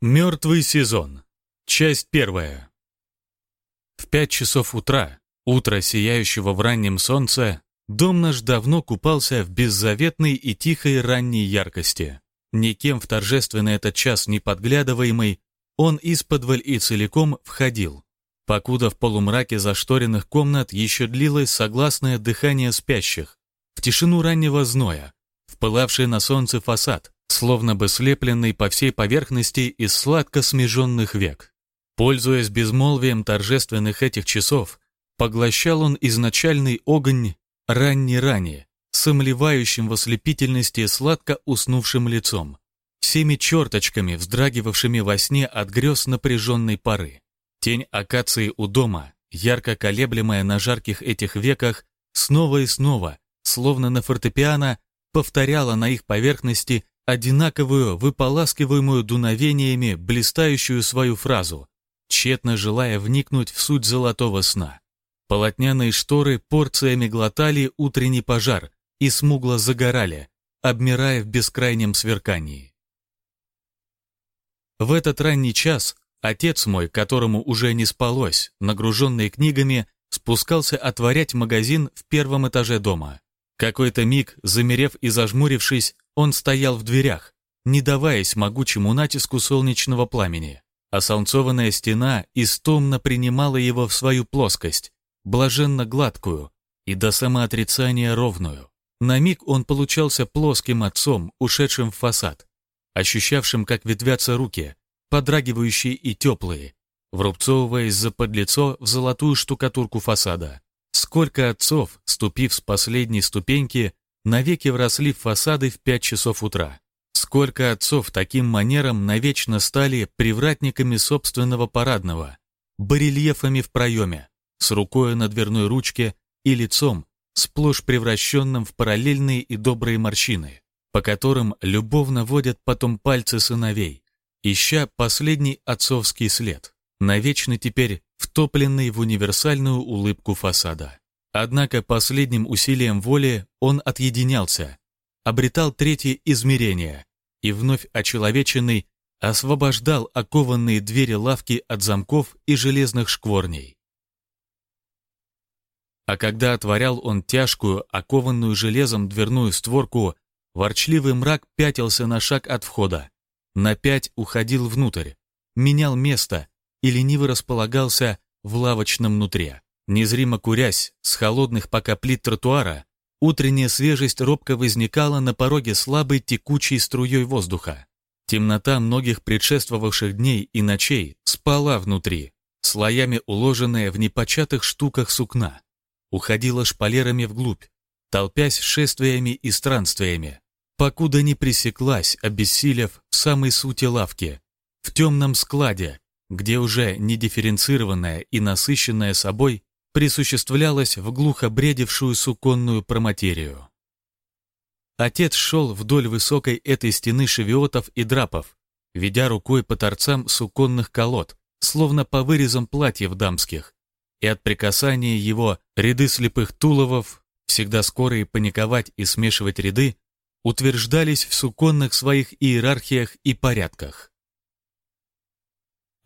Мертвый сезон. Часть первая. В пять часов утра, утро сияющего в раннем солнце, дом наш давно купался в беззаветной и тихой ранней яркости. Никем в торжественный этот час не подглядываемый, он исподволь и целиком входил. Покуда в полумраке зашторенных комнат еще длилось согласное дыхание спящих, в тишину раннего зноя, в пылавший на солнце фасад, словно бы слепленный по всей поверхности из сладко смеженных век. Пользуясь безмолвием торжественных этих часов, поглощал он изначальный огонь ранне-ранее, с омлевающим в ослепительности сладко уснувшим лицом, всеми черточками, вздрагивавшими во сне от грез напряженной поры. Тень акации у дома, ярко колеблемая на жарких этих веках, снова и снова, словно на фортепиано, повторяла на их поверхности одинаковую, выполаскиваемую дуновениями, блистающую свою фразу, тщетно желая вникнуть в суть золотого сна. Полотняные шторы порциями глотали утренний пожар и смугло загорали, обмирая в бескрайнем сверкании. В этот ранний час отец мой, которому уже не спалось, нагруженный книгами, спускался отворять магазин в первом этаже дома. Какой-то миг, замерев и зажмурившись, он стоял в дверях, не даваясь могучему натиску солнечного пламени, а солнцованная стена истомно принимала его в свою плоскость, блаженно гладкую и до самоотрицания ровную. На миг он получался плоским отцом, ушедшим в фасад, ощущавшим, как ветвятся руки, подрагивающие и теплые, врубцовываясь за подлицо в золотую штукатурку фасада. Сколько отцов, ступив с последней ступеньки, навеки вросли в фасады в пять часов утра. Сколько отцов таким манером навечно стали привратниками собственного парадного, барельефами в проеме, с рукой на дверной ручке и лицом, сплошь превращенным в параллельные и добрые морщины, по которым любовно водят потом пальцы сыновей, ища последний отцовский след, навечно теперь втопленный в универсальную улыбку фасада. Однако последним усилием воли он отъединялся, обретал третье измерение и вновь очеловеченный освобождал окованные двери лавки от замков и железных шкворней. А когда отворял он тяжкую, окованную железом дверную створку, ворчливый мрак пятился на шаг от входа, на пять уходил внутрь, менял место и лениво располагался в лавочном нутре. Незримо курясь с холодных пока плит тротуара, утренняя свежесть робко возникала на пороге слабой текучей струей воздуха. Темнота многих предшествовавших дней и ночей спала внутри, слоями уложенная в непочатых штуках сукна, уходила шпалерами вглубь, толпясь шествиями и странствиями, покуда не пресеклась, обессилев в самой сути лавки, в темном складе, где уже недифференцированная и насыщенная собой присуществлялась в глухо бредившую суконную проматерию. Отец шел вдоль высокой этой стены шевиотов и драпов, ведя рукой по торцам суконных колод, словно по вырезам платьев дамских, и от прикасания его ряды слепых туловов, всегда скорые паниковать и смешивать ряды, утверждались в суконных своих иерархиях и порядках.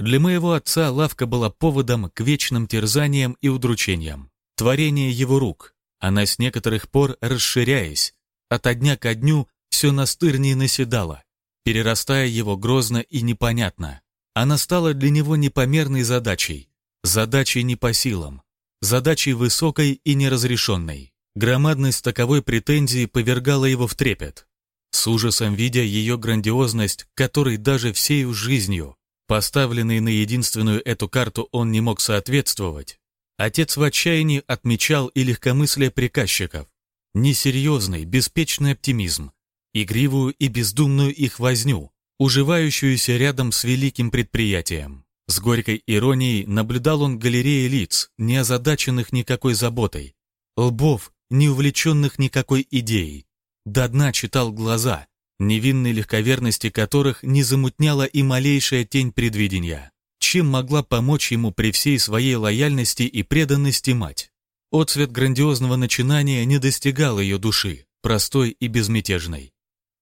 Для моего отца лавка была поводом к вечным терзаниям и удручениям. Творение его рук, она с некоторых пор расширяясь, от дня ко дню все настырнее наседала, перерастая его грозно и непонятно. Она стала для него непомерной задачей, задачей не по силам, задачей высокой и неразрешенной. Громадность таковой претензии повергала его в трепет. С ужасом видя ее грандиозность, которой даже всею жизнью, Поставленный на единственную эту карту он не мог соответствовать. Отец в отчаянии отмечал и легкомыслие приказчиков, несерьезный, беспечный оптимизм, игривую и бездумную их возню, уживающуюся рядом с великим предприятием. С горькой иронией наблюдал он галереи лиц, не озадаченных никакой заботой, лбов, не увлеченных никакой идеей. До дна читал глаза, невинной легковерности которых не замутняла и малейшая тень предвидения. Чем могла помочь ему при всей своей лояльности и преданности мать? Отцвет грандиозного начинания не достигал ее души, простой и безмятежной.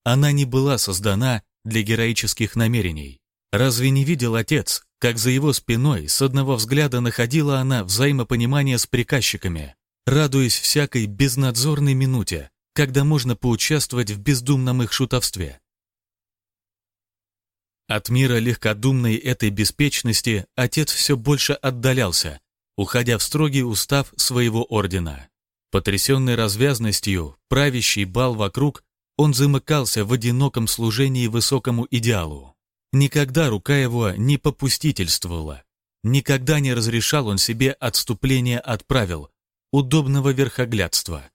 Она не была создана для героических намерений. Разве не видел отец, как за его спиной с одного взгляда находила она взаимопонимание с приказчиками, радуясь всякой безнадзорной минуте, когда можно поучаствовать в бездумном их шутовстве? От мира легкодумной этой беспечности отец все больше отдалялся, уходя в строгий устав своего ордена. Потрясенный развязностью, правящий бал вокруг, он замыкался в одиноком служении высокому идеалу. Никогда рука его не попустительствовала. Никогда не разрешал он себе отступление от правил, удобного верхоглядства.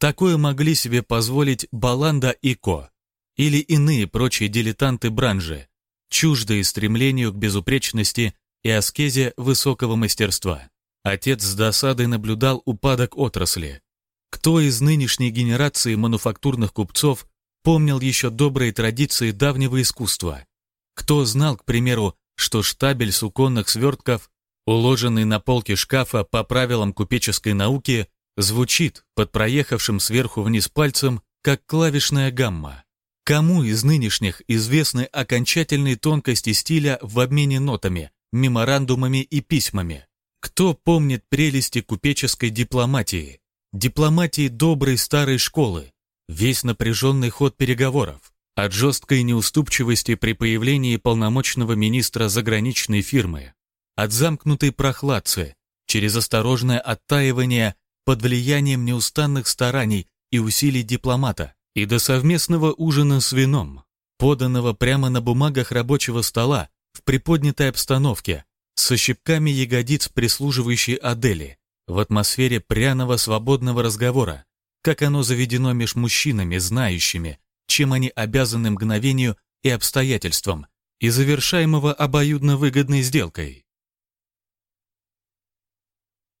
Такое могли себе позволить Баланда и Ко или иные прочие дилетанты бранжи, чуждые стремлению к безупречности и аскезе высокого мастерства. Отец с досадой наблюдал упадок отрасли. Кто из нынешней генерации мануфактурных купцов помнил еще добрые традиции давнего искусства. Кто знал, к примеру, что штабель суконных свертков, уложенный на полке шкафа по правилам купеческой науки, звучит под проехавшим сверху вниз пальцем, как клавишная гамма. Кому из нынешних известны окончательные тонкости стиля в обмене нотами, меморандумами и письмами? Кто помнит прелести купеческой дипломатии, дипломатии доброй старой школы, весь напряженный ход переговоров, от жесткой неуступчивости при появлении полномочного министра заграничной фирмы, от замкнутой прохладцы, через осторожное оттаивание под влиянием неустанных стараний и усилий дипломата, и до совместного ужина с вином, поданного прямо на бумагах рабочего стола в приподнятой обстановке, со щипками ягодиц прислуживающей Адели, в атмосфере пряного свободного разговора, как оно заведено меж мужчинами, знающими, чем они обязаны мгновению и обстоятельствам, и завершаемого обоюдно выгодной сделкой.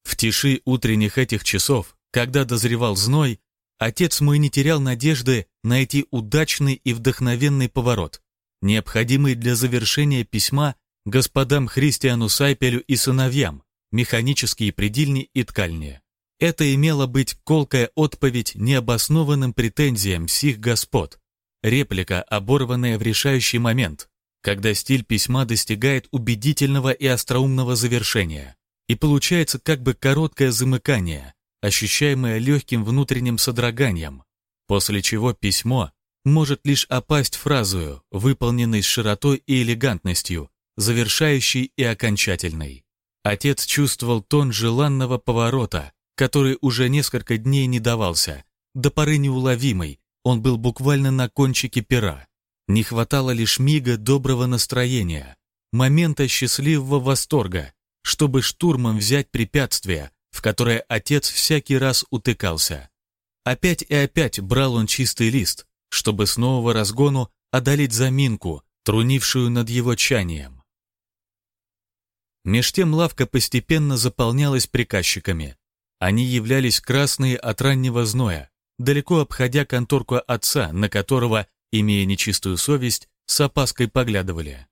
В тиши утренних этих часов, когда дозревал зной, отец мой не терял надежды найти удачный и вдохновенный поворот, необходимый для завершения письма господам Христиану Сайпелю и сыновьям, механические предельни и ткальни. Это имело быть колкая отповедь необоснованным претензиям сих господ, реплика, оборванная в решающий момент, когда стиль письма достигает убедительного и остроумного завершения, и получается как бы короткое замыкание, ощущаемое легким внутренним содроганием, после чего письмо может лишь опасть фразою, выполненной с широтой и элегантностью, завершающей и окончательной. Отец чувствовал тон желанного поворота, который уже несколько дней не давался, до поры неуловимый, он был буквально на кончике пера. Не хватало лишь мига доброго настроения, момента счастливого восторга, чтобы штурмом взять препятствие, в которое отец всякий раз утыкался. Опять и опять брал он чистый лист, чтобы с нового разгону одолеть заминку, трунившую над его чанием. Меж тем лавка постепенно заполнялась приказчиками. Они являлись красные от раннего зноя, далеко обходя конторку отца, на которого, имея нечистую совесть, с опаской поглядывали.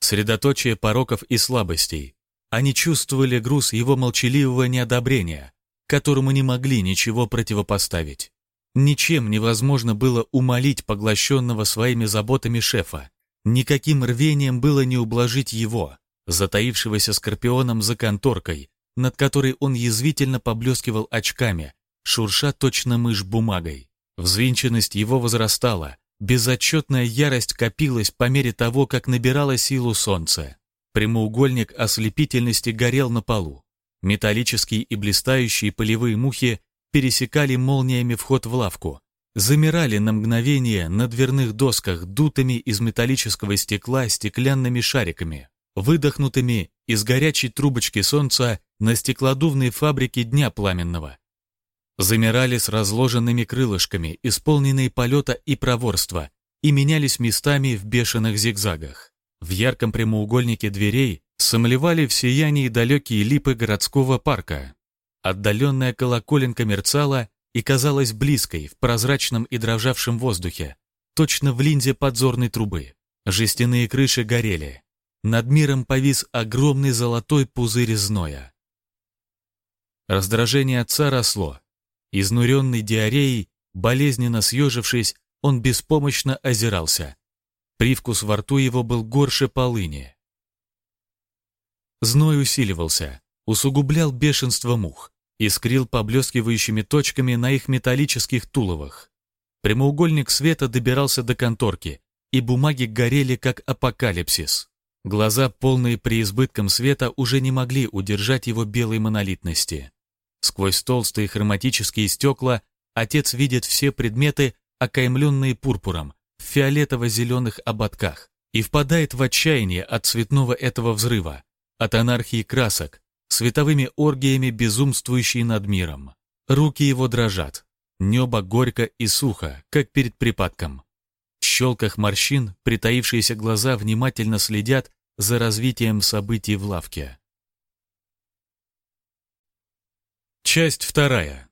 Средоточие пороков и слабостей. Они чувствовали груз его молчаливого неодобрения, которому не могли ничего противопоставить. Ничем невозможно было умолить поглощенного своими заботами шефа. Никаким рвением было не ублажить его, затаившегося скорпионом за конторкой, над которой он язвительно поблескивал очками, шурша точно мышь бумагой. Взвинченность его возрастала, безотчетная ярость копилась по мере того, как набирало силу солнце. Прямоугольник ослепительности горел на полу. Металлические и блистающие полевые мухи пересекали молниями вход в лавку, замирали на мгновение на дверных досках дутыми из металлического стекла стеклянными шариками, выдохнутыми из горячей трубочки солнца на стеклодувной фабрике Дня Пламенного. Замирали с разложенными крылышками, исполненные полета и проворства, и менялись местами в бешеных зигзагах. В ярком прямоугольнике дверей сомлевали в сиянии далекие липы городского парка. Отдаленная колоколенка мерцала и казалась близкой в прозрачном и дрожавшем воздухе, точно в линзе подзорной трубы. Жестяные крыши горели. Над миром повис огромный золотой пузырь зноя. Раздражение отца росло. Изнуренный диареей, болезненно съежившись, он беспомощно озирался. Привкус во рту его был горше полыни. Зной усиливался, усугублял бешенство мух, искрил поблескивающими точками на их металлических туловах. Прямоугольник света добирался до конторки, и бумаги горели, как апокалипсис. Глаза, полные преизбытком света, уже не могли удержать его белой монолитности. Сквозь толстые хроматические стекла отец видит все предметы, окаймленные пурпуром, в фиолетово-зеленых ободках, и впадает в отчаяние от цветного этого взрыва, от анархии красок, световыми оргиями безумствующей над миром. Руки его дрожат, небо горько и сухо, как перед припадком. В щелках морщин притаившиеся глаза внимательно следят за развитием событий в лавке. Часть вторая.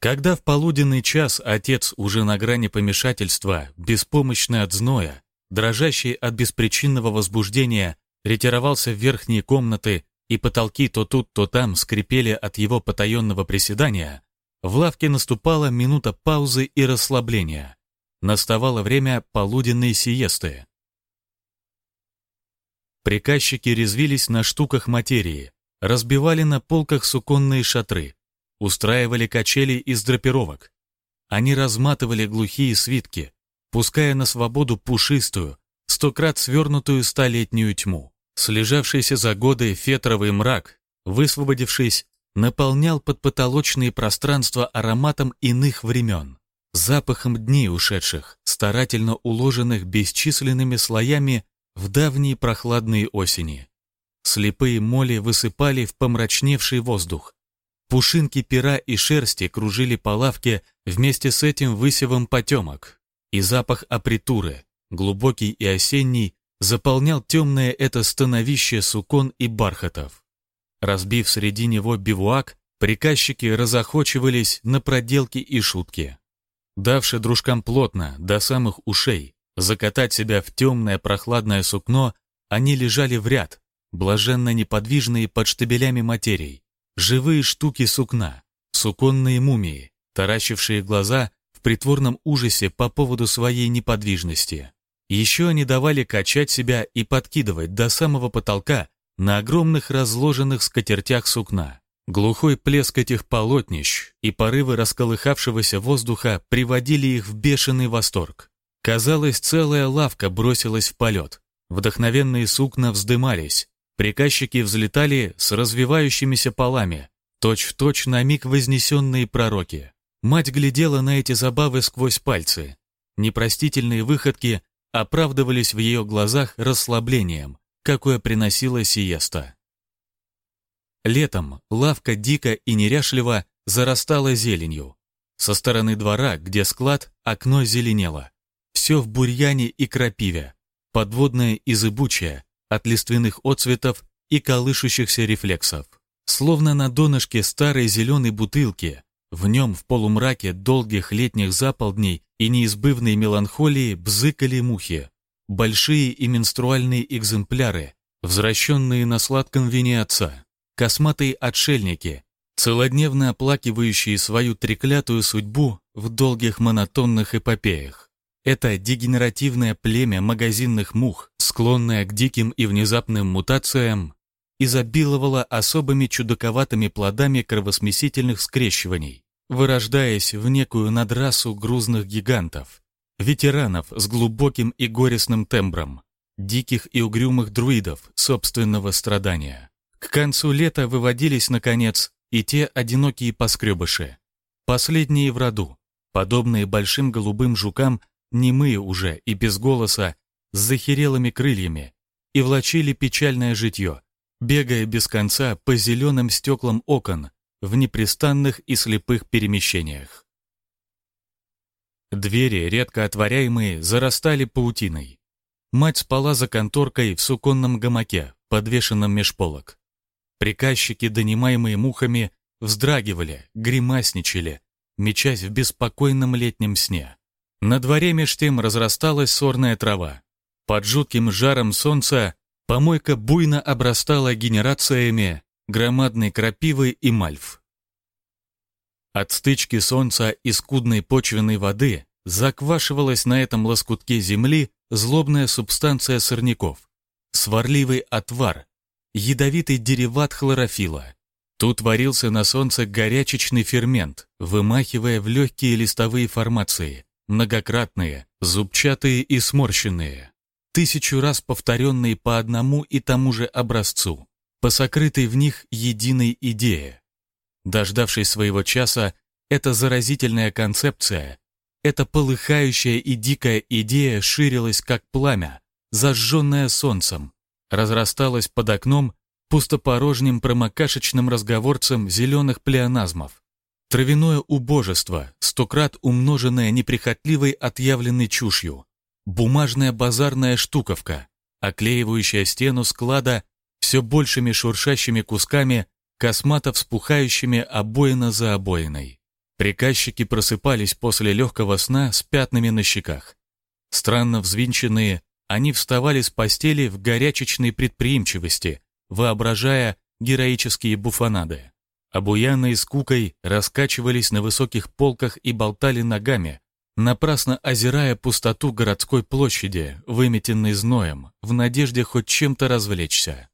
Когда в полуденный час отец уже на грани помешательства, беспомощный от зноя, дрожащий от беспричинного возбуждения, ретировался в верхние комнаты, и потолки то тут, то там скрипели от его потаенного приседания, в лавке наступала минута паузы и расслабления. Наставало время полуденной сиесты. Приказчики резвились на штуках материи, разбивали на полках суконные шатры, устраивали качели из драпировок. Они разматывали глухие свитки, пуская на свободу пушистую, сто крат свернутую столетнюю тьму. Слежавшийся за годы фетровый мрак, высвободившись, наполнял подпотолочные пространства ароматом иных времен, запахом дней ушедших, старательно уложенных бесчисленными слоями в давние прохладные осени. Слепые моли высыпали в помрачневший воздух. Пушинки пера и шерсти кружили по лавке вместе с этим высевом потемок. И запах апритуры, глубокий и осенний, заполнял темное это становище сукон и бархатов. Разбив среди него бивуак, приказчики разохочивались на проделки и шутки. Давши дружкам плотно, до самых ушей, закатать себя в темное прохладное сукно, они лежали в ряд, блаженно неподвижные под штабелями материй, живые штуки сукна, суконные мумии, таращившие глаза в притворном ужасе по поводу своей неподвижности. Еще они давали качать себя и подкидывать до самого потолка на огромных разложенных скатертях сукна. Глухой плеск этих полотнищ и порывы расколыхавшегося воздуха приводили их в бешеный восторг. Казалось, целая лавка бросилась в полет. Вдохновенные сукна вздымались, Приказчики взлетали с развивающимися полами, точь-в-точь на миг вознесенные пророки. Мать глядела на эти забавы сквозь пальцы. Непростительные выходки оправдывались в ее глазах расслаблением, какое приносила сиеста. Летом лавка дико и неряшливо зарастала зеленью. Со стороны двора, где склад, окно зеленело. Все в бурьяне и крапиве, подводное и зыбучее, от лиственных отцветов и колышущихся рефлексов. Словно на донышке старой зеленой бутылки, в нем в полумраке долгих летних заполдней и неизбывной меланхолии бзыкали мухи, большие и менструальные экземпляры, возвращенные на сладком вине отца, косматые отшельники, целодневно оплакивающие свою треклятую судьбу в долгих монотонных эпопеях. Это дегенеративное племя магазинных мух, склонное к диким и внезапным мутациям, изобиловало особыми чудаковатыми плодами кровосмесительных скрещиваний, вырождаясь в некую надрасу грузных гигантов, ветеранов с глубоким и горестным тембром, диких и угрюмых друидов собственного страдания. К концу лета выводились, наконец, и те одинокие поскребыши, последние в роду, подобные большим голубым жукам немые уже и без голоса, с захерелыми крыльями, и влачили печальное житье, бегая без конца по зеленым стеклам окон в непрестанных и слепых перемещениях. Двери, редко отворяемые, зарастали паутиной. Мать спала за конторкой в суконном гамаке, подвешенном меж полок. Приказчики, донимаемые мухами, вздрагивали, гримасничали, мечась в беспокойном летнем сне. На дворе меж тем разрасталась сорная трава. Под жутким жаром солнца помойка буйно обрастала генерациями громадной крапивы и мальв. От стычки солнца и скудной почвенной воды заквашивалась на этом лоскутке земли злобная субстанция сорняков, сварливый отвар, ядовитый дериват хлорофила. Тут варился на солнце горячечный фермент, вымахивая в легкие листовые формации, многократные, зубчатые и сморщенные, тысячу раз повторенные по одному и тому же образцу, по сокрытой в них единой идее. Дождавшись своего часа, эта заразительная концепция, эта полыхающая и дикая идея ширилась как пламя, зажженное солнцем, разрасталась под окном пустопорожним промокашечным разговорцем зеленых плеоназмов. Травяное убожество, стократ умноженное неприхотливой отъявленной чушью. Бумажная базарная штуковка, оклеивающая стену склада все большими шуршащими кусками, космато вспухающими обоина за обоиной. Приказчики просыпались после легкого сна с пятнами на щеках. Странно взвинченные, они вставали с постели в горячечной предприимчивости, воображая героические буфанады. Обуянные скукой раскачивались на высоких полках и болтали ногами, напрасно озирая пустоту городской площади, выметенной зноем, в надежде хоть чем-то развлечься.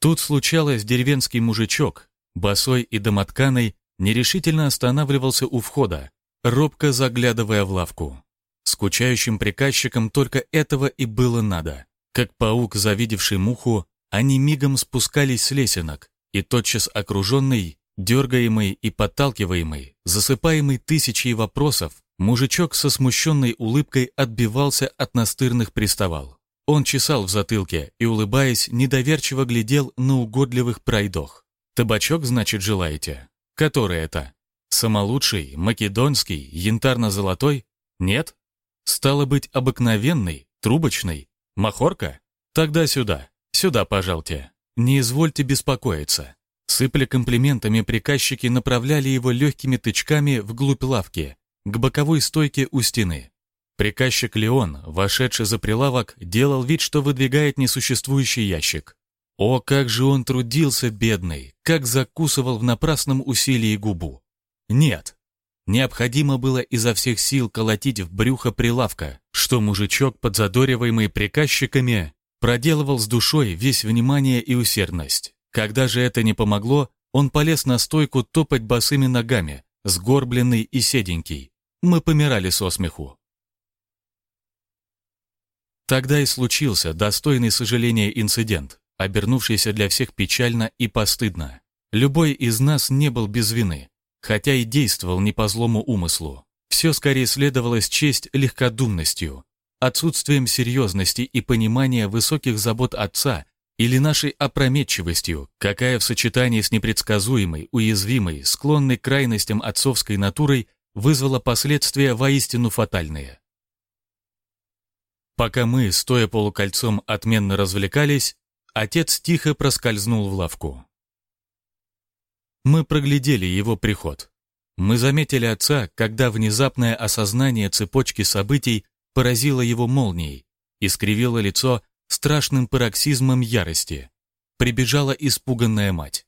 Тут случалось деревенский мужичок, босой и домотканый, нерешительно останавливался у входа, робко заглядывая в лавку. Скучающим приказчикам только этого и было надо. Как паук, завидевший муху, они мигом спускались с лесенок, и тотчас окруженный, дергаемый и подталкиваемый, засыпаемый тысячей вопросов, мужичок со смущенной улыбкой отбивался от настырных приставал. Он чесал в затылке и, улыбаясь, недоверчиво глядел на угодливых пройдох. «Табачок, значит, желаете? Который это? Самолучший, македонский, янтарно-золотой? Нет? Стало быть, обыкновенный, трубочный, Махорка? Тогда сюда, сюда, пожалуйте. Не извольте беспокоиться. Сыпля комплиментами, приказчики направляли его легкими тычками вглубь лавки, к боковой стойке у стены. Приказчик Леон, вошедший за прилавок, делал вид, что выдвигает несуществующий ящик. О, как же он трудился, бедный, как закусывал в напрасном усилии губу. Нет, Необходимо было изо всех сил колотить в брюхо прилавка, что мужичок, подзадориваемый приказчиками, проделывал с душой весь внимание и усердность. Когда же это не помогло, он полез на стойку топать босыми ногами, сгорбленный и седенький. Мы помирали со смеху. Тогда и случился достойный сожаления инцидент, обернувшийся для всех печально и постыдно. Любой из нас не был без вины, хотя и действовал не по злому умыслу. Все скорее следовало счесть легкодумностью, отсутствием серьезности и понимания высоких забот отца или нашей опрометчивостью, какая в сочетании с непредсказуемой, уязвимой, склонной к крайностям отцовской натурой вызвала последствия воистину фатальные. Пока мы, стоя полукольцом, отменно развлекались, отец тихо проскользнул в лавку. Мы проглядели его приход. Мы заметили отца, когда внезапное осознание цепочки событий поразило его молнией, искривило лицо страшным пароксизмом ярости. Прибежала испуганная мать.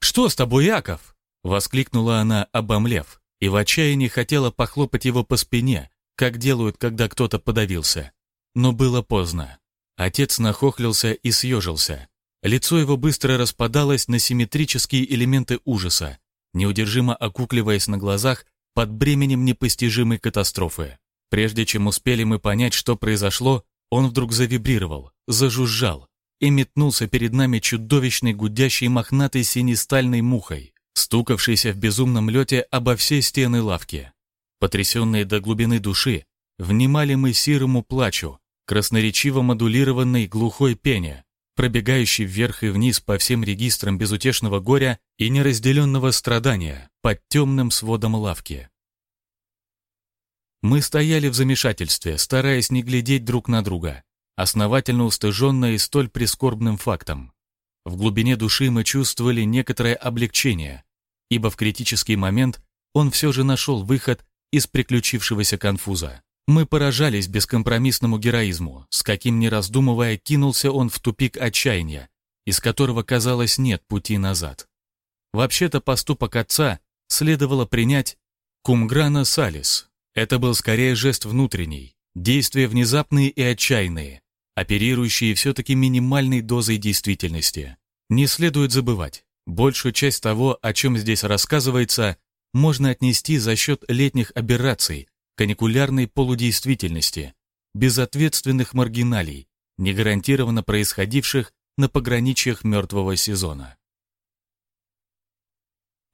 «Что с тобой, Яков?» — воскликнула она, обомлев, и в отчаянии хотела похлопать его по спине, как делают, когда кто-то подавился. Но было поздно. Отец нахохлился и съежился. Лицо его быстро распадалось на симметрические элементы ужаса, неудержимо окукливаясь на глазах под бременем непостижимой катастрофы. Прежде чем успели мы понять, что произошло, он вдруг завибрировал, зажужжал и метнулся перед нами чудовищной гудящей мохнатой синестальной мухой, стукавшейся в безумном лете обо все стены лавки. Потрясенные до глубины души, внимали мы сирому плачу, красноречиво модулированной глухой пене, пробегающий вверх и вниз по всем регистрам безутешного горя и неразделенного страдания под темным сводом лавки. Мы стояли в замешательстве, стараясь не глядеть друг на друга, основательно устыженные столь прискорбным фактом. В глубине души мы чувствовали некоторое облегчение, ибо в критический момент он все же нашел выход из приключившегося конфуза. Мы поражались бескомпромиссному героизму, с каким, не раздумывая, кинулся он в тупик отчаяния, из которого, казалось, нет пути назад. Вообще-то поступок отца следовало принять Кумграна салис. Это был скорее жест внутренний, действия внезапные и отчаянные, оперирующие все-таки минимальной дозой действительности. Не следует забывать, большую часть того, о чем здесь рассказывается, можно отнести за счет летних аберраций, каникулярной полудействительности, безответственных маргиналий, не гарантированно происходивших на пограничьях мертвого сезона.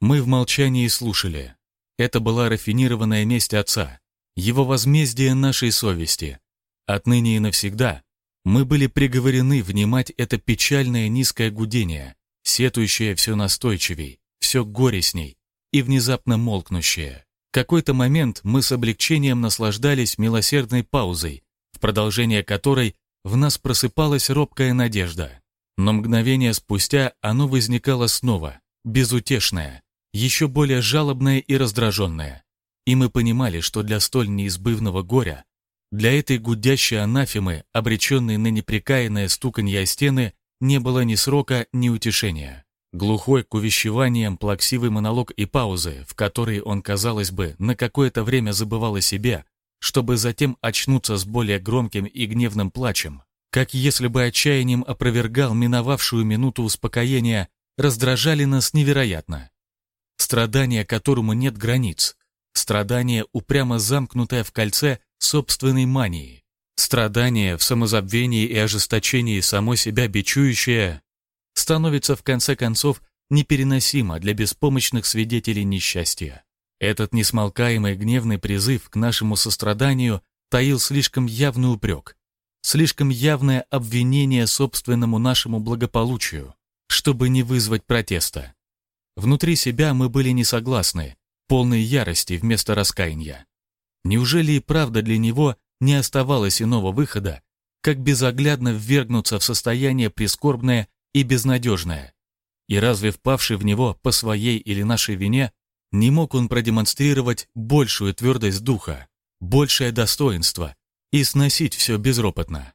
Мы в молчании слушали. Это была рафинированная месть отца, его возмездие нашей совести. Отныне и навсегда мы были приговорены внимать это печальное низкое гудение, сетующее все настойчивей, все горестней и внезапно молкнущее. Какой-то момент мы с облегчением наслаждались милосердной паузой, в продолжение которой в нас просыпалась робкая надежда. Но мгновение спустя оно возникало снова, безутешное, еще более жалобное и раздраженное. И мы понимали, что для столь неизбывного горя, для этой гудящей анафемы, обреченной на непрекаянное стуканье о стены, не было ни срока, ни утешения. Глухой к увещеваниям плаксивый монолог и паузы, в которой он, казалось бы, на какое-то время забывал о себе, чтобы затем очнуться с более громким и гневным плачем, как если бы отчаянием опровергал миновавшую минуту успокоения, раздражали нас невероятно. Страдание, которому нет границ, страдание, упрямо замкнутое в кольце собственной мании, страдание в самозабвении и ожесточении само себя бичующее, становится в конце концов непереносимо для беспомощных свидетелей несчастья. Этот несмолкаемый гневный призыв к нашему состраданию таил слишком явный упрек, слишком явное обвинение собственному нашему благополучию, чтобы не вызвать протеста. Внутри себя мы были не согласны, полной ярости вместо раскаяния. Неужели и правда для него не оставалось иного выхода, как безоглядно ввергнуться в состояние прискорбное и безнадежное? И разве впавший в него по своей или нашей вине, не мог он продемонстрировать большую твердость духа, большее достоинство и сносить все безропотно?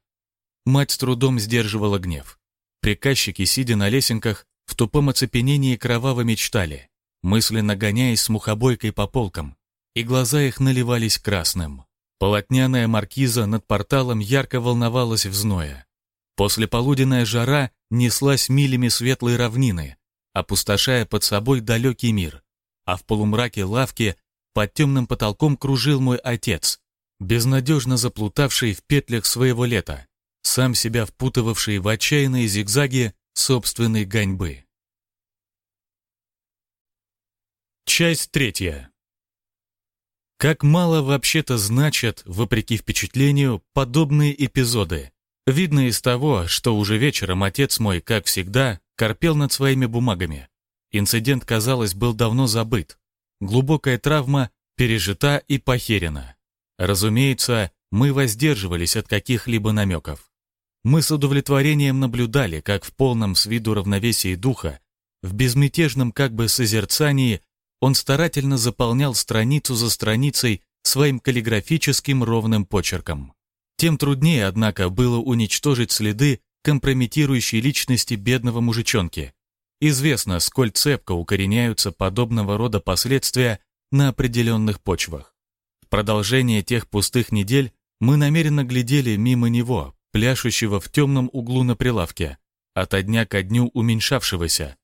Мать с трудом сдерживала гнев. Приказчики, сидя на лесенках, в тупом оцепенении кроваво мечтали, мысленно гоняясь с мухобойкой по полкам, и глаза их наливались красным. Полотняная маркиза над порталом ярко волновалась в зное. Послеполуденная жара неслась милями светлой равнины, опустошая под собой далекий мир, а в полумраке лавки под темным потолком кружил мой отец, безнадежно заплутавший в петлях своего лета, сам себя впутывавший в отчаянные зигзаги собственной гоньбы. Часть третья. Как мало вообще-то значат, вопреки впечатлению, подобные эпизоды. Видно из того, что уже вечером отец мой, как всегда, корпел над своими бумагами. Инцидент, казалось, был давно забыт. Глубокая травма пережита и похерена. Разумеется, мы воздерживались от каких-либо намеков. Мы с удовлетворением наблюдали, как в полном с виду равновесии духа, в безмятежном как бы созерцании, он старательно заполнял страницу за страницей своим каллиграфическим ровным почерком. Тем труднее, однако, было уничтожить следы компрометирующей личности бедного мужичонки. Известно, сколь цепко укореняются подобного рода последствия на определенных почвах. В продолжение тех пустых недель мы намеренно глядели мимо него, пляшущего в темном углу на прилавке, ото дня ко дню уменьшавшегося,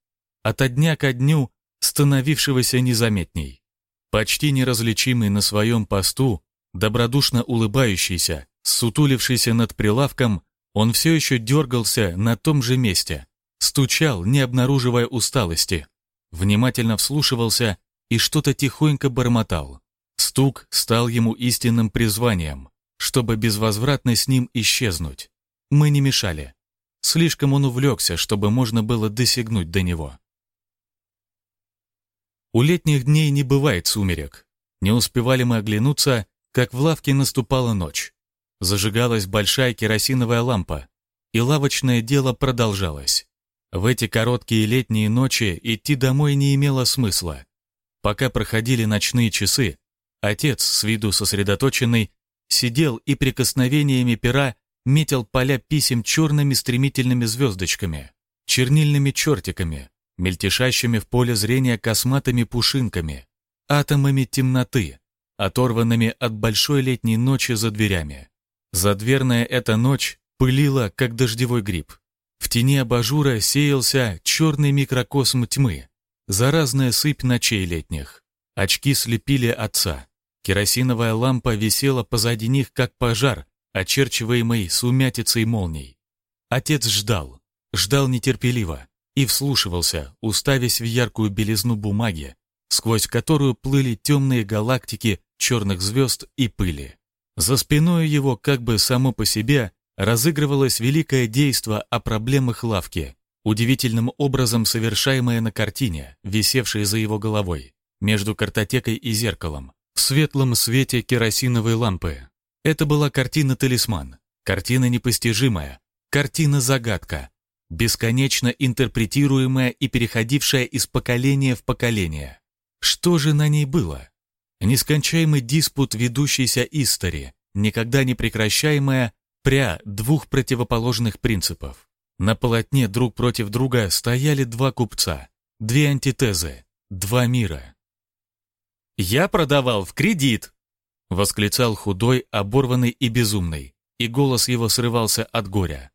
ото дня ко дню становившегося незаметней. Почти неразличимый на своем посту, добродушно улыбающийся, сутулившийся над прилавком, он все еще дергался на том же месте, стучал, не обнаруживая усталости, внимательно вслушивался и что-то тихонько бормотал. Стук стал ему истинным призванием чтобы безвозвратно с ним исчезнуть. Мы не мешали. Слишком он увлекся, чтобы можно было досягнуть до него. У летних дней не бывает сумерек. Не успевали мы оглянуться, как в лавке наступала ночь. Зажигалась большая керосиновая лампа, и лавочное дело продолжалось. В эти короткие летние ночи идти домой не имело смысла. Пока проходили ночные часы, отец, с виду сосредоточенный, сидел и прикосновениями пера метил поля писем черными стремительными звездочками, чернильными чертиками, мельтешащими в поле зрения косматыми пушинками. атомами темноты, оторванными от большой летней ночи за дверями. Задверная эта ночь пылила, как дождевой гриб. В тени абажура сеялся черный микрокосм тьмы, заразная сыпь ночей летних. Очки слепили отца. Керосиновая лампа висела позади них, как пожар, очерчиваемый сумятицей молний. Отец ждал, ждал нетерпеливо и вслушивался, уставясь в яркую белизну бумаги, сквозь которую плыли темные галактики черных звезд и пыли. За спиной его, как бы само по себе, разыгрывалось великое действо о проблемах лавки, удивительным образом совершаемое на картине, висевшей за его головой, между картотекой и зеркалом, в светлом свете керосиновой лампы. Это была картина-талисман, картина непостижимая, картина-загадка, бесконечно интерпретируемая и переходившая из поколения в поколение. Что же на ней было? Нескончаемый диспут ведущийся истори, никогда не прекращаемая пря двух противоположных принципов. На полотне друг против друга стояли два купца, две антитезы, два мира. «Я продавал в кредит!» — восклицал худой, оборванный и безумный, и голос его срывался от горя.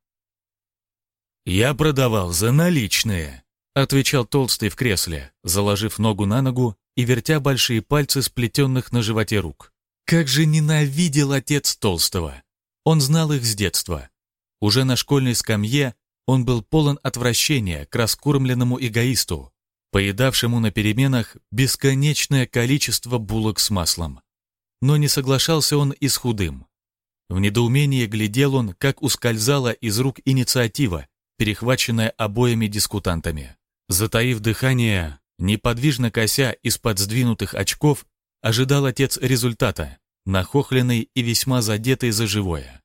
«Я продавал за наличные», — отвечал толстый в кресле, заложив ногу на ногу и вертя большие пальцы сплетенных на животе рук. Как же ненавидел отец толстого! Он знал их с детства. Уже на школьной скамье он был полон отвращения к раскормленному эгоисту, поедавшему на переменах бесконечное количество булок с маслом. Но не соглашался он и с худым. В недоумении глядел он, как ускользала из рук инициатива, перехваченная обоими дискутантами. Затаив дыхание, неподвижно кося из-под сдвинутых очков, ожидал отец результата, нахохленный и весьма задетый за живое.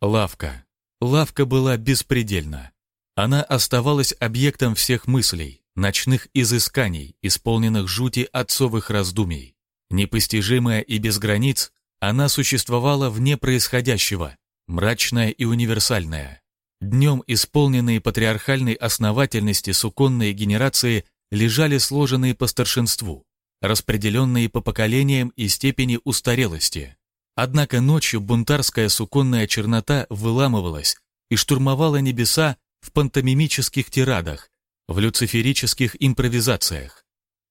Лавка. Лавка была беспредельна. Она оставалась объектом всех мыслей, ночных изысканий, исполненных жути отцовых раздумий. Непостижимая и без границ, она существовала вне происходящего, мрачная и универсальная. Днем исполненные патриархальной основательности суконные генерации лежали сложенные по старшинству, распределенные по поколениям и степени устарелости. Однако ночью бунтарская суконная чернота выламывалась и штурмовала небеса в пантомимических тирадах, в люциферических импровизациях.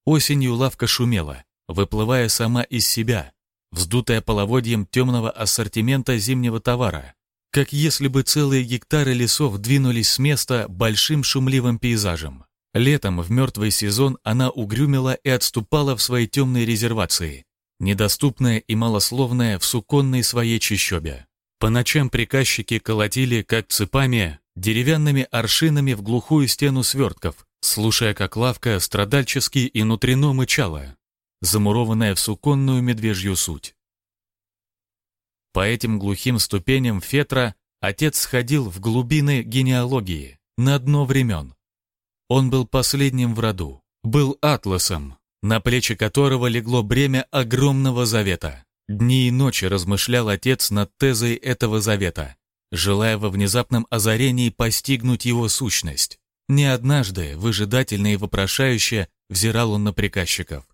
Осенью лавка шумела, выплывая сама из себя, вздутая половодьем темного ассортимента зимнего товара, как если бы целые гектары лесов двинулись с места большим шумливым пейзажем. Летом в мертвый сезон она угрюмила и отступала в свои темные резервации, недоступная и малословная в суконной своей чащобе. По ночам приказчики колотили, как цепами, деревянными аршинами в глухую стену свертков, слушая, как лавка страдальчески и внутренно мычала, замурованная в суконную медвежью суть. По этим глухим ступеням Фетра отец сходил в глубины генеалогии, на дно времен, он был последним в роду, был атласом, на плечи которого легло бремя огромного завета. Дни и ночи размышлял отец над тезой этого завета, желая во внезапном озарении постигнуть его сущность. Не однажды, выжидательно и вопрошающе, взирал он на приказчиков.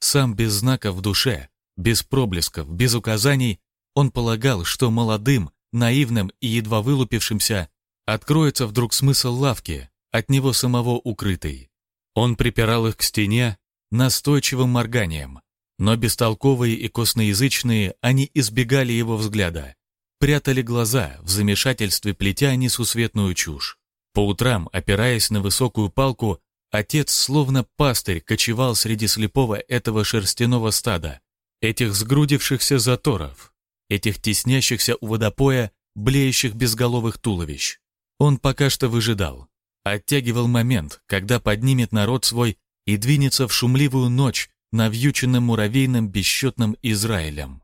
Сам без знака в душе, без проблесков, без указаний, он полагал, что молодым, наивным и едва вылупившимся откроется вдруг смысл лавки, от него самого укрытый. Он припирал их к стене настойчивым морганием, но бестолковые и косноязычные они избегали его взгляда, прятали глаза в замешательстве плетя несусветную чушь. По утрам, опираясь на высокую палку, отец, словно пастырь, кочевал среди слепого этого шерстяного стада, этих сгрудившихся заторов, этих теснящихся у водопоя, блеющих безголовых туловищ. Он пока что выжидал, оттягивал момент, когда поднимет народ свой и двинется в шумливую ночь навьюченным муравейным бесчетным Израилем.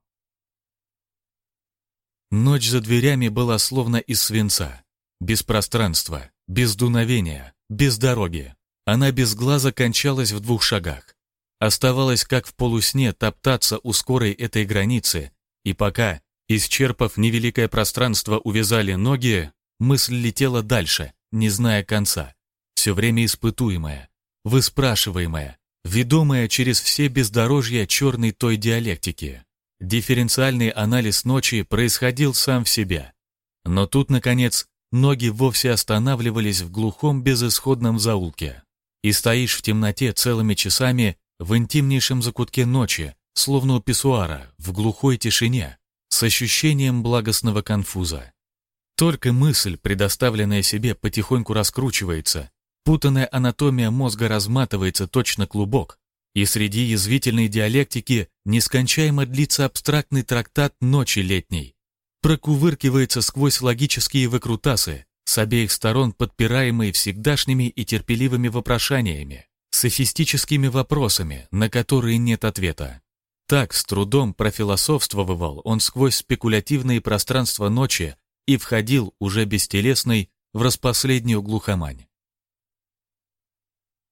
Ночь за дверями была словно из свинца, без пространства, без дуновения, без дороги. Она без глаза кончалась в двух шагах. Оставалось, как в полусне, топтаться у скорой этой границы, и пока, исчерпав невеликое пространство, увязали ноги, мысль летела дальше — не зная конца, все время испытуемая, выспрашиваемая, ведомая через все бездорожья черной той диалектики. Дифференциальный анализ ночи происходил сам в себе. Но тут, наконец, ноги вовсе останавливались в глухом безысходном заулке. И стоишь в темноте целыми часами в интимнейшем закутке ночи, словно у писсуара, в глухой тишине, с ощущением благостного конфуза. Только мысль, предоставленная себе, потихоньку раскручивается, путанная анатомия мозга разматывается точно клубок, и среди язвительной диалектики нескончаемо длится абстрактный трактат ночи летней, прокувыркивается сквозь логические выкрутасы, с обеих сторон подпираемые всегдашними и терпеливыми вопрошаниями, софистическими вопросами, на которые нет ответа. Так с трудом профилософствовал он сквозь спекулятивные пространства ночи и входил, уже бестелесный, в распоследнюю глухомань.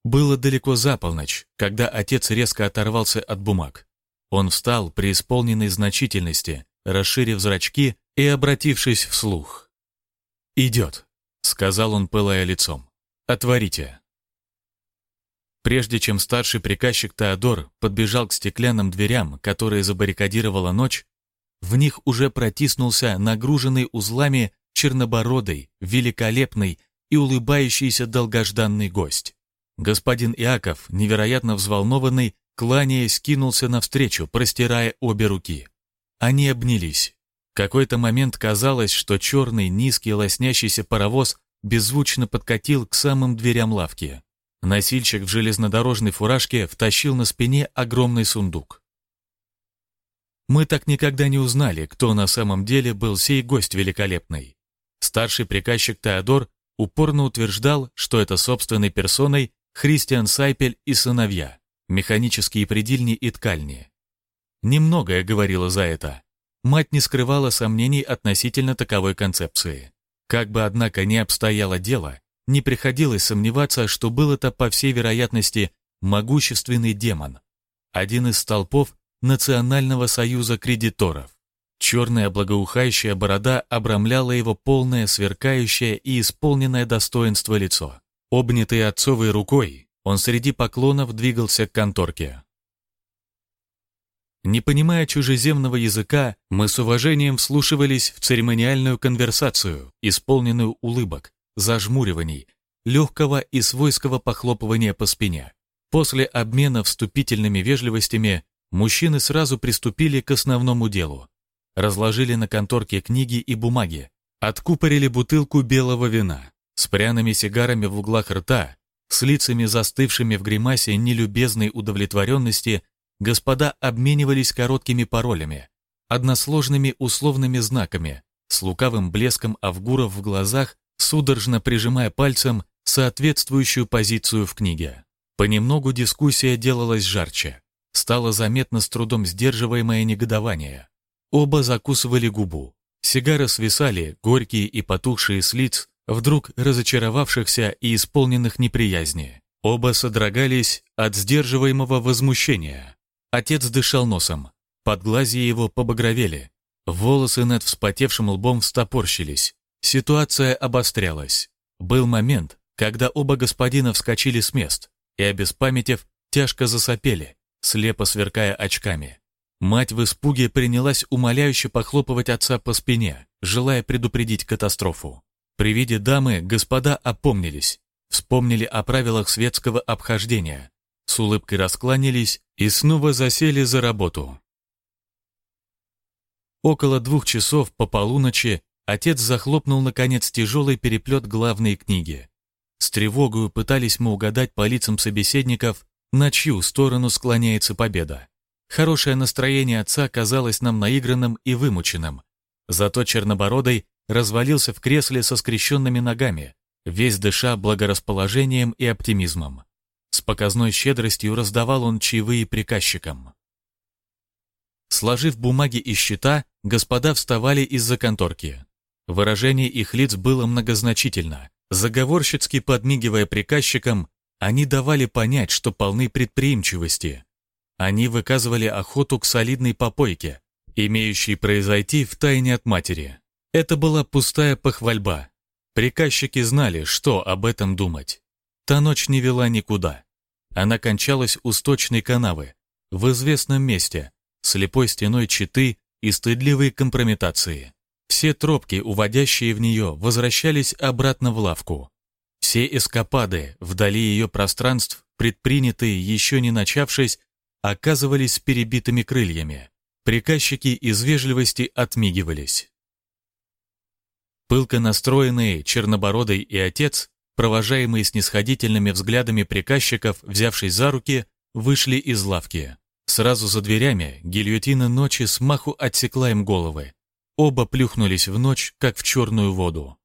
Было далеко за полночь, когда отец резко оторвался от бумаг. Он встал при исполненной значительности, расширив зрачки и обратившись вслух. «Идет», — сказал он, пылая лицом. «Отворите». Прежде чем старший приказчик Теодор подбежал к стеклянным дверям, которые забаррикадировала ночь, в них уже протиснулся нагруженный узлами чернобородый, великолепный и улыбающийся долгожданный гость. Господин Иаков, невероятно взволнованный, кланяясь, кинулся навстречу, простирая обе руки. Они обнялись. Какой-то момент казалось, что черный, низкий, лоснящийся паровоз беззвучно подкатил к самым дверям лавки. Носильщик в железнодорожной фуражке втащил на спине огромный сундук. Мы так никогда не узнали, кто на самом деле был сей гость великолепный. Старший приказчик Теодор упорно утверждал, что это собственной персоной Христиан Сайпель и сыновья, механические предельни и ткальни. Немногое говорило за это. Мать не скрывала сомнений относительно таковой концепции. Как бы, однако, ни обстояло дело, не приходилось сомневаться, что был это, по всей вероятности, могущественный демон. Один из столпов Национального союза кредиторов. Черная благоухающая борода обрамляла его полное, сверкающее и исполненное достоинство лицо. Обнятый отцовой рукой, он среди поклонов двигался к конторке. Не понимая чужеземного языка, мы с уважением вслушивались в церемониальную конверсацию, исполненную улыбок, зажмуриваний, легкого и свойского похлопывания по спине. После обмена вступительными вежливостями мужчины сразу приступили к основному делу. Разложили на конторке книги и бумаги, откупорили бутылку белого вина, с пряными сигарами в углах рта, с лицами застывшими в гримасе нелюбезной удовлетворенности, господа обменивались короткими паролями, односложными условными знаками, с лукавым блеском авгуров в глазах, судорожно прижимая пальцем соответствующую позицию в книге. Понемногу дискуссия делалась жарче. Стало заметно с трудом сдерживаемое негодование. Оба закусывали губу. Сигары свисали, горькие и потухшие с лиц, вдруг разочаровавшихся и исполненных неприязни. Оба содрогались от сдерживаемого возмущения. Отец дышал носом. Подглазья его побагровели. Волосы над вспотевшим лбом встопорщились. Ситуация обострялась. Был момент, когда оба господина вскочили с мест и, обеспамятев, тяжко засопели, слепо сверкая очками. Мать в испуге принялась умоляюще похлопывать отца по спине, желая предупредить катастрофу. При виде дамы господа опомнились, вспомнили о правилах светского обхождения, с улыбкой раскланялись и снова засели за работу. Около двух часов по полуночи отец захлопнул, наконец, тяжелый переплет главной книги. С тревогою пытались мы угадать по лицам собеседников, на чью сторону склоняется победа. Хорошее настроение отца казалось нам наигранным и вымученным. Зато Чернобородый развалился в кресле со скрещенными ногами, весь дыша благорасположением и оптимизмом. С показной щедростью раздавал он чаевые приказчикам. Сложив бумаги и счета, господа вставали из-за конторки. Выражение их лиц было многозначительно. Заговорщицки подмигивая приказчикам, они давали понять, что полны предприимчивости. Они выказывали охоту к солидной попойке, имеющей произойти в тайне от матери. Это была пустая похвальба. Приказчики знали, что об этом думать. Та ночь не вела никуда. Она кончалась у сточной канавы, в известном месте, слепой стеной читы и стыдливой компрометации. Все тропки, уводящие в нее, возвращались обратно в лавку. Все эскапады вдали ее пространств, предпринятые, еще не начавшись, оказывались перебитыми крыльями. Приказчики из вежливости отмигивались. Пылко настроенные Чернобородый и отец, провожаемые снисходительными взглядами приказчиков, взявшись за руки, вышли из лавки. Сразу за дверями гильотина ночи смаху отсекла им головы. Оба плюхнулись в ночь, как в черную воду.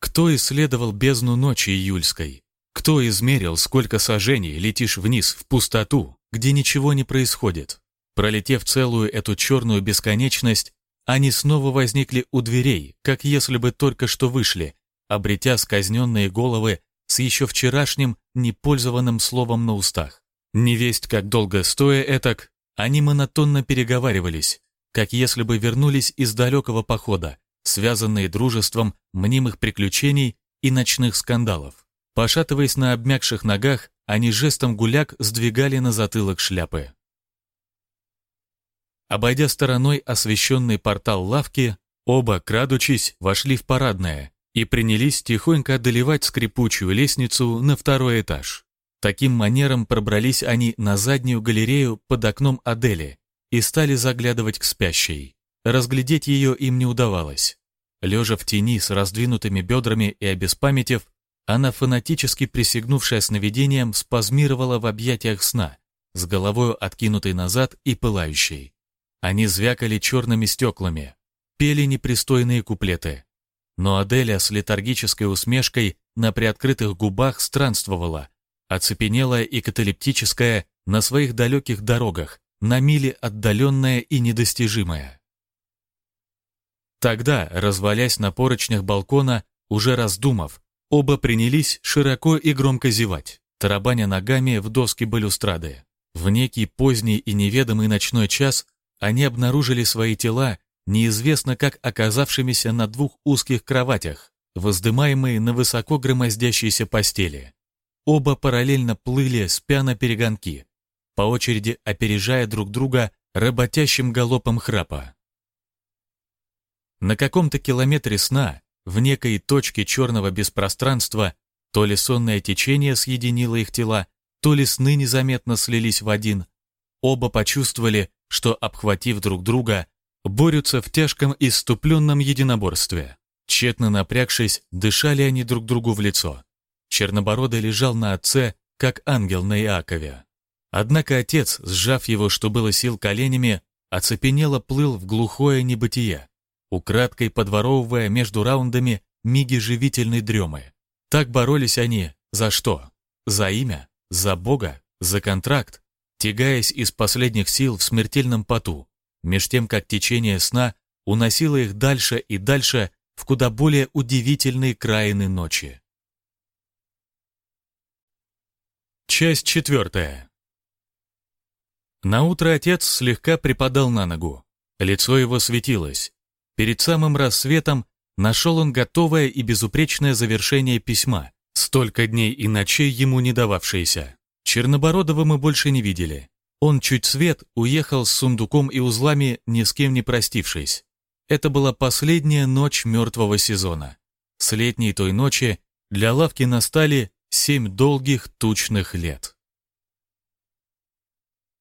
Кто исследовал бездну ночи июльской? Кто измерил, сколько сажений летишь вниз, в пустоту, где ничего не происходит? Пролетев целую эту черную бесконечность, они снова возникли у дверей, как если бы только что вышли, обретя сказненные головы с еще вчерашним непользованным словом на устах. Невесть, как долго стоя этак, они монотонно переговаривались, как если бы вернулись из далекого похода, связанные дружеством мнимых приключений и ночных скандалов. Пошатываясь на обмякших ногах, они жестом гуляк сдвигали на затылок шляпы. Обойдя стороной освещенный портал лавки, оба, крадучись, вошли в парадное и принялись тихонько одолевать скрипучую лестницу на второй этаж. Таким манером пробрались они на заднюю галерею под окном Адели и стали заглядывать к спящей. Разглядеть ее им не удавалось. Лежа в тени с раздвинутыми бедрами и обеспамятев, она, фанатически присягнувшая сновидением, спазмировала в объятиях сна, с головой откинутой назад и пылающей. Они звякали черными стеклами, пели непристойные куплеты. Но Аделя с летаргической усмешкой на приоткрытых губах странствовала, оцепенелая и каталептическая на своих далеких дорогах, на мили отдаленная и недостижимая. Тогда, развалясь на поручнях балкона, уже раздумав, оба принялись широко и громко зевать, тарабаня ногами в доски балюстрады. В некий поздний и неведомый ночной час они обнаружили свои тела, неизвестно как оказавшимися на двух узких кроватях, воздымаемые на высоко громоздящейся постели. Оба параллельно плыли, спя на перегонки, по очереди опережая друг друга работящим галопом храпа. На каком-то километре сна, в некой точке черного беспространства, то ли сонное течение съединило их тела, то ли сны незаметно слились в один, оба почувствовали, что, обхватив друг друга, борются в тяжком иступленном единоборстве. Тщетно напрягшись, дышали они друг другу в лицо. Чернобородый лежал на отце, как ангел на Иакове. Однако отец, сжав его, что было сил коленями, оцепенело плыл в глухое небытие, украдкой подворовывая между раундами миги живительной дремы. Так боролись они за что? За имя? За Бога? За контракт? Тягаясь из последних сил в смертельном поту, меж тем как течение сна уносило их дальше и дальше в куда более удивительные краины ночи. Часть четвертая. Наутро отец слегка припадал на ногу. Лицо его светилось. Перед самым рассветом нашел он готовое и безупречное завершение письма, столько дней и ночей ему не дававшееся. Чернобородова мы больше не видели. Он чуть свет уехал с сундуком и узлами, ни с кем не простившись. Это была последняя ночь мертвого сезона. С летней той ночи для лавки настали семь долгих тучных лет.